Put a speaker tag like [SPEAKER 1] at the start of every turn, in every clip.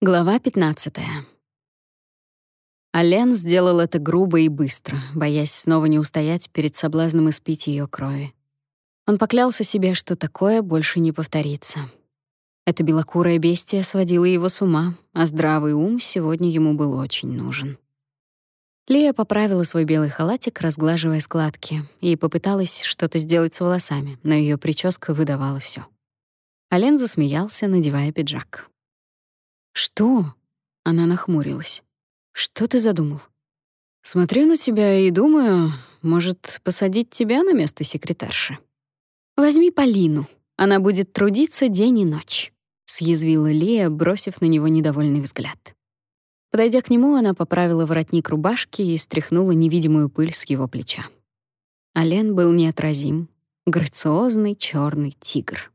[SPEAKER 1] Глава 15. Ален сделал это грубо и быстро, боясь снова не устоять перед соблазном испить ее крови. Он поклялся себе, что такое больше не повторится. Это белокурое бестие сводило его с ума, а здравый ум сегодня ему был очень нужен. Лия поправила свой белый халатик, разглаживая складки, и попыталась что-то сделать с волосами, но ее прическа выдавала все. Ален засмеялся, надевая пиджак. «Что?» — она нахмурилась. «Что ты задумал?» «Смотрю на тебя и думаю, может, посадить тебя на место секретарши?» «Возьми Полину, она будет трудиться день и ночь», — съязвила Лия, бросив на него недовольный взгляд. Подойдя к нему, она поправила воротник рубашки и стряхнула невидимую пыль с его плеча. Ален был неотразим, грациозный черный тигр.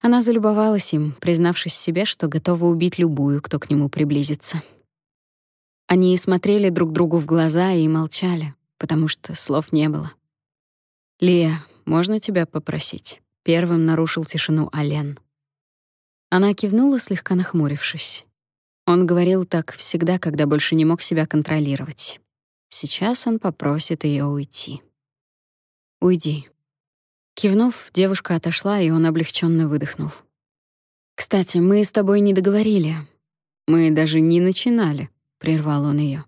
[SPEAKER 1] Она залюбовалась им, признавшись себе, что готова убить любую, кто к нему приблизится. Они смотрели друг другу в глаза и молчали, потому что слов не было. «Лия, можно тебя попросить?» Первым нарушил тишину Ален. Она кивнула, слегка нахмурившись. Он говорил так всегда, когда больше не мог себя контролировать. Сейчас он попросит ее уйти. «Уйди», Кивнув, девушка отошла, и он облегченно выдохнул. «Кстати, мы с тобой не договорили. Мы даже не начинали», — прервал он ее.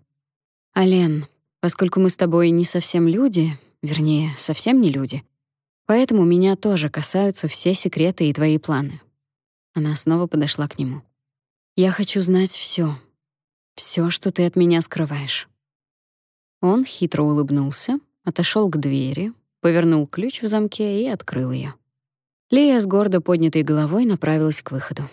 [SPEAKER 1] «Ален, поскольку мы с тобой не совсем люди, вернее, совсем не люди, поэтому меня тоже касаются все секреты и твои планы». Она снова подошла к нему. «Я хочу знать все, все, что ты от меня скрываешь». Он хитро улыбнулся, отошел к двери, повернул ключ в замке и открыл ее. Лия с гордо поднятой головой направилась к выходу.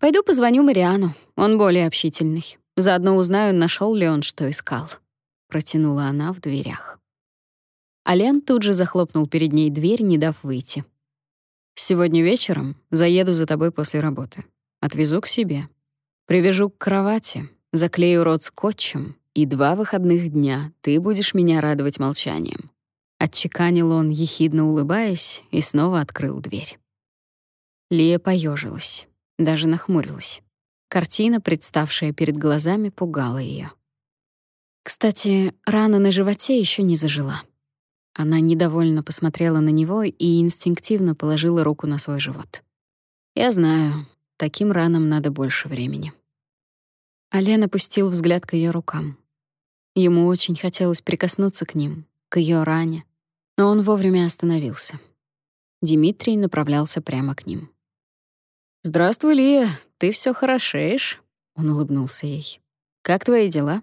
[SPEAKER 1] «Пойду позвоню Мариану, он более общительный. Заодно узнаю, нашел ли он, что искал», — протянула она в дверях. Ален тут же захлопнул перед ней дверь, не дав выйти. «Сегодня вечером заеду за тобой после работы. Отвезу к себе. Привяжу к кровати, заклею рот скотчем, и два выходных дня ты будешь меня радовать молчанием. Отчеканил он, ехидно улыбаясь, и снова открыл дверь. Лия поежилась, даже нахмурилась. Картина, представшая перед глазами, пугала ее. Кстати, рана на животе еще не зажила. Она недовольно посмотрела на него и инстинктивно положила руку на свой живот. «Я знаю, таким ранам надо больше времени». Ален опустил взгляд к ее рукам. Ему очень хотелось прикоснуться к ним, к ее ране, но он вовремя остановился. Дмитрий направлялся прямо к ним. «Здравствуй, Лия, ты все хорошеешь», — он улыбнулся ей. «Как твои дела?»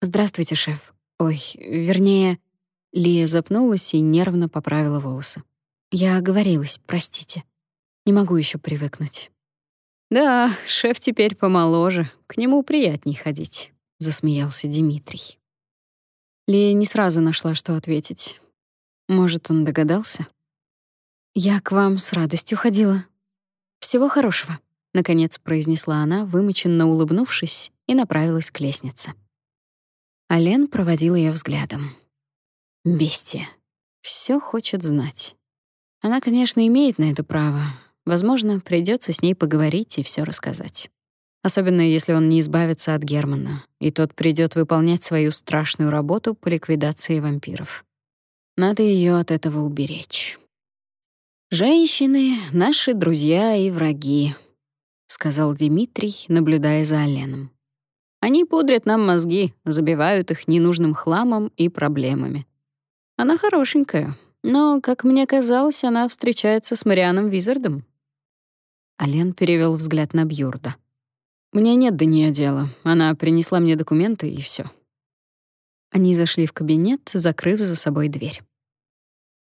[SPEAKER 1] «Здравствуйте, шеф. Ой, вернее...» Лия запнулась и нервно поправила волосы. «Я оговорилась, простите. Не могу еще привыкнуть». «Да, шеф теперь помоложе, к нему приятней ходить», — засмеялся Дмитрий. Лия не сразу нашла, что ответить. Может, он догадался? Я к вам с радостью ходила. Всего хорошего, наконец произнесла она, вымученно улыбнувшись, и направилась к лестнице. Ален проводил ее взглядом. Бестия. Все хочет знать. Она, конечно, имеет на это право. Возможно, придется с ней поговорить и все рассказать. Особенно если он не избавится от Германа, и тот придет выполнять свою страшную работу по ликвидации вампиров. Надо ее от этого уберечь. Женщины — наши друзья и враги, сказал Дмитрий, наблюдая за Оленом. Они пудрят нам мозги, забивают их ненужным хламом и проблемами. Она хорошенькая, но, как мне казалось, она встречается с Марианом Визардом. Ален перевел взгляд на Бьюрда. Мне нет до нее дела. Она принесла мне документы и все. Они зашли в кабинет, закрыв за собой дверь.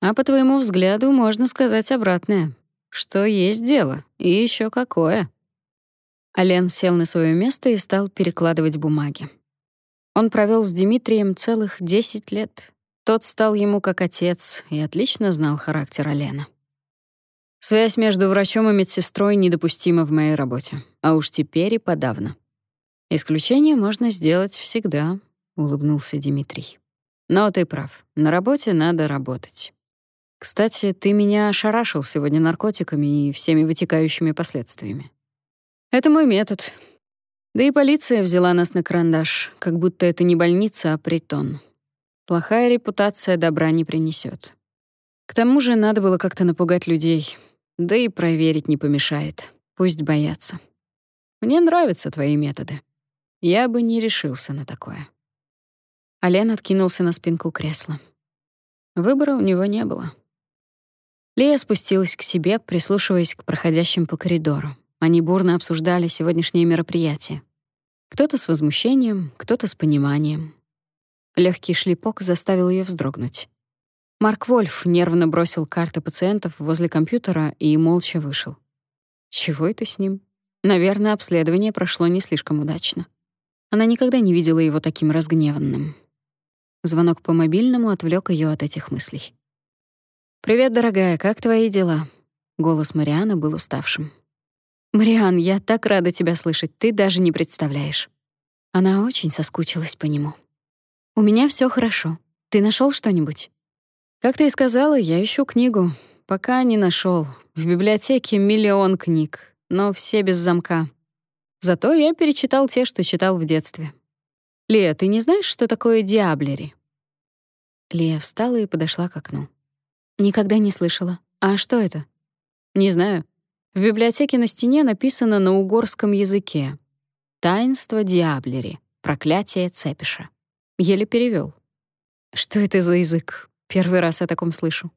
[SPEAKER 1] А по твоему взгляду можно сказать обратное, что есть дело, и еще какое. Ален сел на свое место и стал перекладывать бумаги. Он провел с Дмитрием целых 10 лет. Тот стал ему как отец и отлично знал характер Алена. Связь между врачом и медсестрой недопустима в моей работе, а уж теперь и подавно. Исключение можно сделать всегда, улыбнулся Дмитрий. Но ты прав. На работе надо работать. Кстати, ты меня ошарашил сегодня наркотиками и всеми вытекающими последствиями. Это мой метод. Да и полиция взяла нас на карандаш, как будто это не больница, а притон. Плохая репутация добра не принесет. К тому же надо было как-то напугать людей. Да и проверить не помешает. Пусть боятся. Мне нравятся твои методы. Я бы не решился на такое. Ален откинулся на спинку кресла. Выбора у него не было. Лея спустилась к себе, прислушиваясь к проходящим по коридору. Они бурно обсуждали сегодняшнее мероприятие. Кто-то с возмущением, кто-то с пониманием. Легкий шлепок заставил ее вздрогнуть. Марк Вольф нервно бросил карты пациентов возле компьютера и молча вышел. Чего это с ним? Наверное, обследование прошло не слишком удачно. Она никогда не видела его таким разгневанным. Звонок по мобильному отвлек ее от этих мыслей. «Привет, дорогая, как твои дела?» Голос Марианы был уставшим. «Мариан, я так рада тебя слышать, ты даже не представляешь». Она очень соскучилась по нему. «У меня все хорошо. Ты нашел что-нибудь?» «Как ты и сказала, я ищу книгу. Пока не нашел. В библиотеке миллион книг, но все без замка. Зато я перечитал те, что читал в детстве. Лия, ты не знаешь, что такое диаблери?» Лия встала и подошла к окну. «Никогда не слышала. А что это?» «Не знаю. В библиотеке на стене написано на угорском языке «Таинство Диаблери. Проклятие Цепиша». Еле перевел. Что это за язык? Первый раз о таком слышу.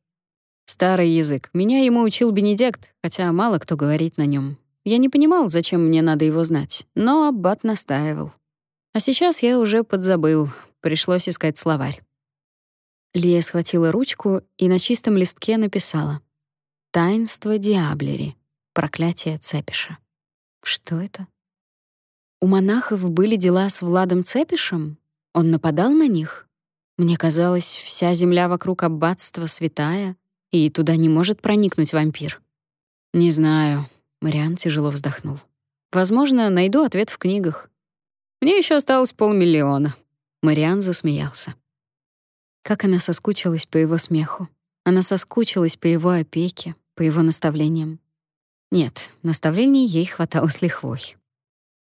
[SPEAKER 1] Старый язык. Меня ему учил Бенедикт, хотя мало кто говорит на нем. Я не понимал, зачем мне надо его знать, но аббат настаивал. А сейчас я уже подзабыл, пришлось искать словарь. Лия схватила ручку и на чистом листке написала «Таинство Диаблери. Проклятие Цепиша. Что это? У монахов были дела с Владом Цепишем? Он нападал на них? Мне казалось, вся земля вокруг аббатства святая, и туда не может проникнуть вампир. Не знаю, Мариан тяжело вздохнул. Возможно, найду ответ в книгах. Мне еще осталось полмиллиона. Мариан засмеялся. Как она соскучилась по его смеху. Она соскучилась по его опеке, по его наставлениям. Нет, наставлений ей хватало с лихвой.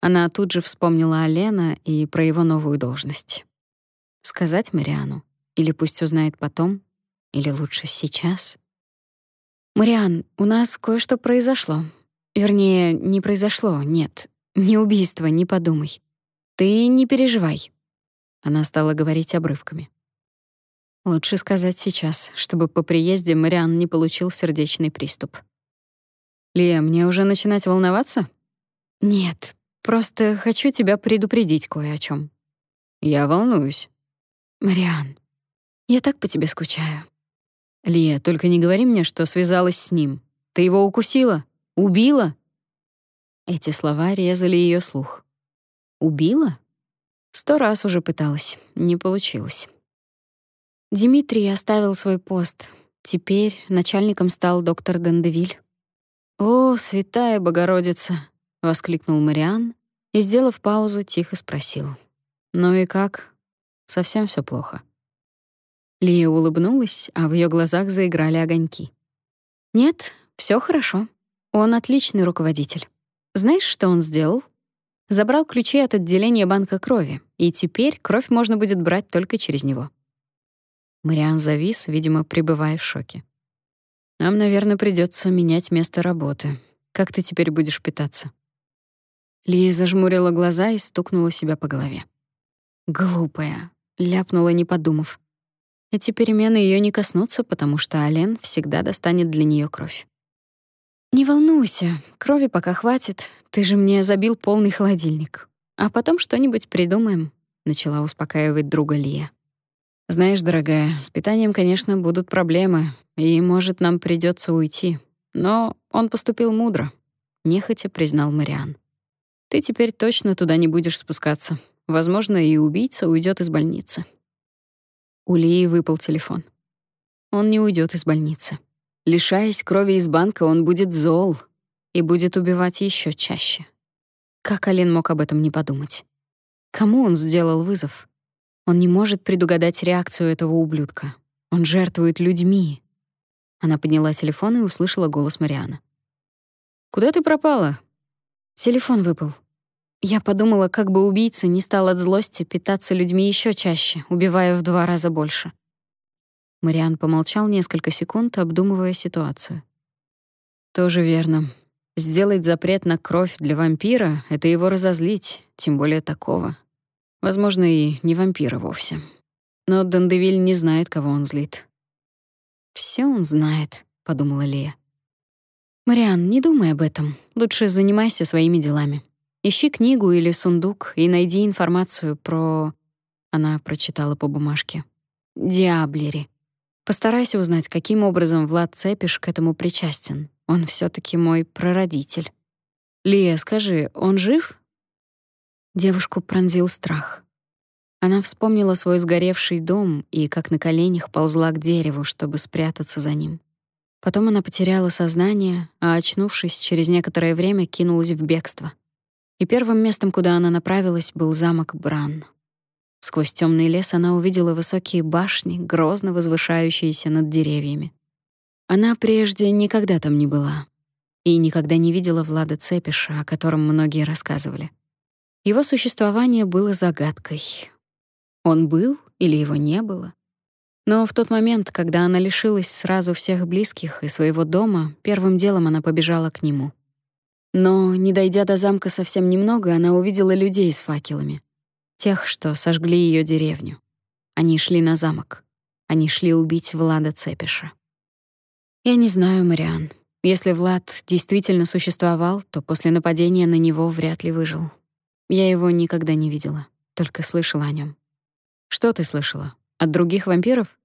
[SPEAKER 1] Она тут же вспомнила о Лена и про его новую должность. Сказать Мариану? Или пусть узнает потом? Или лучше сейчас? «Мариан, у нас кое-что произошло. Вернее, не произошло, нет. Не убийство, не подумай. Ты не переживай». Она стала говорить обрывками. Лучше сказать сейчас, чтобы по приезде Мариан не получил сердечный приступ. Лия, мне уже начинать волноваться? Нет, просто хочу тебя предупредить кое о чем. Я волнуюсь. Мариан, я так по тебе скучаю. Лия, только не говори мне, что связалась с ним. Ты его укусила? Убила? Эти слова резали ее слух. Убила? Сто раз уже пыталась, не получилось. Дмитрий оставил свой пост. Теперь начальником стал доктор Дендевиль. «О, святая Богородица!» — воскликнул Мариан и, сделав паузу, тихо спросил. «Ну и как? Совсем все плохо?» Лия улыбнулась, а в ее глазах заиграли огоньки. «Нет, все хорошо. Он отличный руководитель. Знаешь, что он сделал? Забрал ключи от отделения банка крови, и теперь кровь можно будет брать только через него». Мариан завис, видимо, пребывая в шоке. Нам, наверное, придется менять место работы. Как ты теперь будешь питаться? Лия зажмурила глаза и стукнула себя по голове. Глупая, ляпнула, не подумав. Эти перемены ее не коснутся, потому что Ален всегда достанет для нее кровь. Не волнуйся, крови пока хватит. Ты же мне забил полный холодильник. А потом что-нибудь придумаем, начала успокаивать друга Лия. Знаешь, дорогая, с питанием, конечно, будут проблемы, и, может, нам придется уйти. Но он поступил мудро, нехотя признал Мариан. Ты теперь точно туда не будешь спускаться. Возможно, и убийца уйдет из больницы. У Лии выпал телефон. Он не уйдет из больницы. Лишаясь крови из банка, он будет зол и будет убивать еще чаще. Как Ален мог об этом не подумать? Кому он сделал вызов? Он не может предугадать реакцию этого ублюдка. Он жертвует людьми. Она подняла телефон и услышала голос Марианы. «Куда ты пропала?» «Телефон выпал». Я подумала, как бы убийца не стал от злости питаться людьми еще чаще, убивая в два раза больше. Мариан помолчал несколько секунд, обдумывая ситуацию. Тоже верно. Сделать запрет на кровь для вампира — это его разозлить, тем более такого. Возможно, и не вампира вовсе. Но Дандевиль не знает, кого он злит. Все он знает», — подумала Лия. «Мариан, не думай об этом. Лучше занимайся своими делами. Ищи книгу или сундук и найди информацию про...» Она прочитала по бумажке. «Диаблери. Постарайся узнать, каким образом Влад Цепиш к этому причастен. Он все таки мой прародитель. Лия, скажи, он жив?» Девушку пронзил страх. Она вспомнила свой сгоревший дом и как на коленях ползла к дереву, чтобы спрятаться за ним. Потом она потеряла сознание, а очнувшись, через некоторое время кинулась в бегство и первым местом, куда она направилась, был замок Бран. Сквозь темный лес она увидела высокие башни, грозно возвышающиеся над деревьями. Она прежде никогда там не была и никогда не видела Влада Цепиша, о котором многие рассказывали. Его существование было загадкой. Он был или его не было? Но в тот момент, когда она лишилась сразу всех близких и своего дома, первым делом она побежала к нему — но, не дойдя до замка совсем немного, она увидела людей с факелами. Тех, что сожгли ее деревню. Они шли на замок. Они шли убить Влада Цепиша. Я не знаю, Мариан. Если Влад действительно существовал, то после нападения на него вряд ли выжил. Я его никогда не видела, только слышала о нем. Что ты слышала? От других вампиров?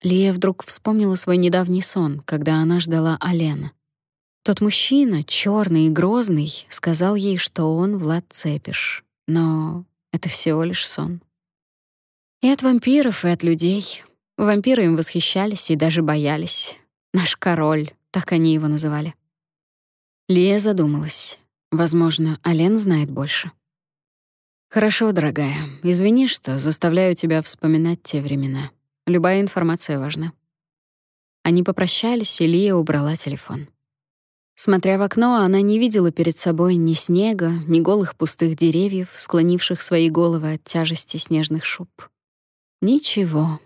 [SPEAKER 1] Лия вдруг вспомнила свой недавний сон, когда она ждала Алена. Тот мужчина, черный и грозный, сказал ей, что он Влад Цепиш. Но это всего лишь сон. И от вампиров, и от людей. Вампиры им восхищались и даже боялись. Наш король, так они его называли. Лия задумалась. Возможно, Ален знает больше. Хорошо, дорогая. Извини, что заставляю тебя вспоминать те времена. Любая информация важна. Они попрощались, и Лия убрала телефон. Смотря в окно, она не видела перед собой ни снега, ни голых пустых деревьев, склонивших свои головы от тяжести снежных шуб. Ничего.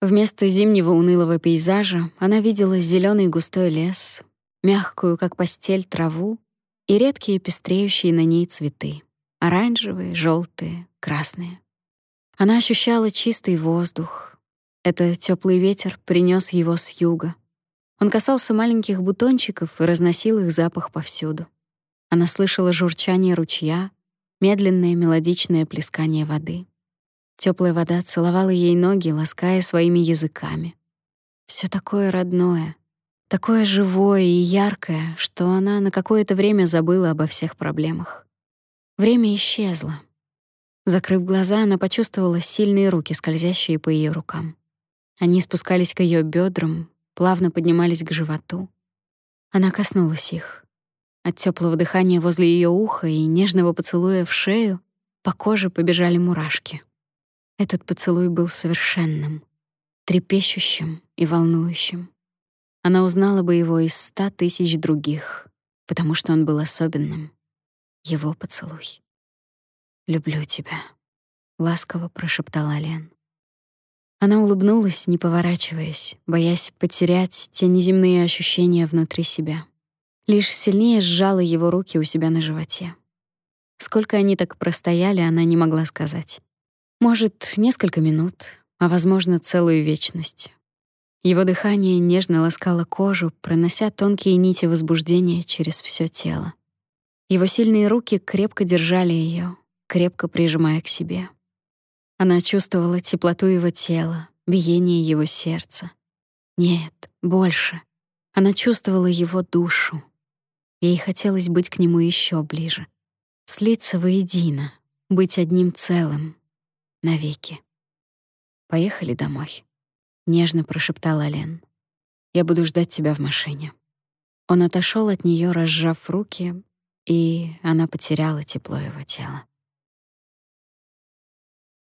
[SPEAKER 1] Вместо зимнего унылого пейзажа она видела зеленый густой лес, мягкую, как постель, траву и редкие пестреющие на ней цветы — оранжевые, желтые, красные. Она ощущала чистый воздух. Это теплый ветер принес его с юга — он касался маленьких бутончиков и разносил их запах повсюду. Она слышала журчание ручья, медленное мелодичное плескание воды. Теплая вода целовала ей ноги, лаская своими языками. Все такое родное, такое живое и яркое, что она на какое-то время забыла обо всех проблемах. Время исчезло. Закрыв глаза, она почувствовала сильные руки, скользящие по ее рукам. Они спускались к ее бедрам, плавно поднимались к животу. Она коснулась их. От теплого дыхания возле ее уха и нежного поцелуя в шею по коже побежали мурашки. Этот поцелуй был совершенным, трепещущим и волнующим. Она узнала бы его из ста тысяч других, потому что он был особенным. Его поцелуй. «Люблю тебя», — ласково прошептала Лен. Она улыбнулась, не поворачиваясь, боясь потерять те неземные ощущения внутри себя. Лишь сильнее сжала его руки у себя на животе. Сколько они так простояли, она не могла сказать. Может, несколько минут, а возможно, целую вечность. Его дыхание нежно ласкало кожу, пронося тонкие нити возбуждения через все тело. Его сильные руки крепко держали ее, крепко прижимая к себе. Она чувствовала теплоту его тела, биение его сердца. Нет, больше. Она чувствовала его душу. Ей хотелось быть к нему еще ближе, слиться воедино, быть одним целым навеки. Поехали домой, нежно прошептала Лен. Я буду ждать тебя в машине. Он отошел от нее, разжав руки, и она потеряла тепло его тела.